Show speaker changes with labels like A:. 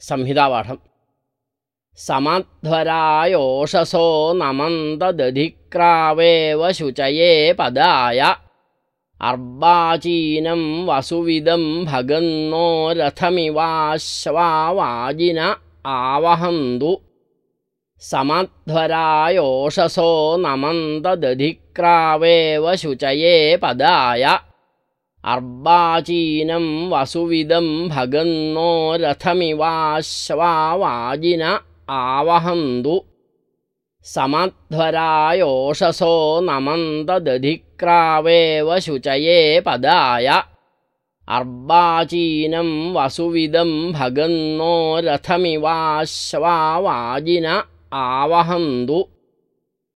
A: संहितापाठम्। समध्वरायोषसो नमन्तदधिक्रावेव शुचये पदाय। अर्बाचीनं वसुविदं भगन्नो रथमिवाश्वावाजिन आवहन्तु। समध्वरायोषसो नमन्तदधिक्रावेव शुचये पदाय अर्बाचीनं वसुविदं भगन्नो रथमिवाश्वावाजिन आवहन्तु समध्वरायोषसो नमन्तदधिक्रावेव शुचये पदाय अर्बाचीनं वसुविदं भगन्नो रथमिवाश्वावाजिन आवहन्तु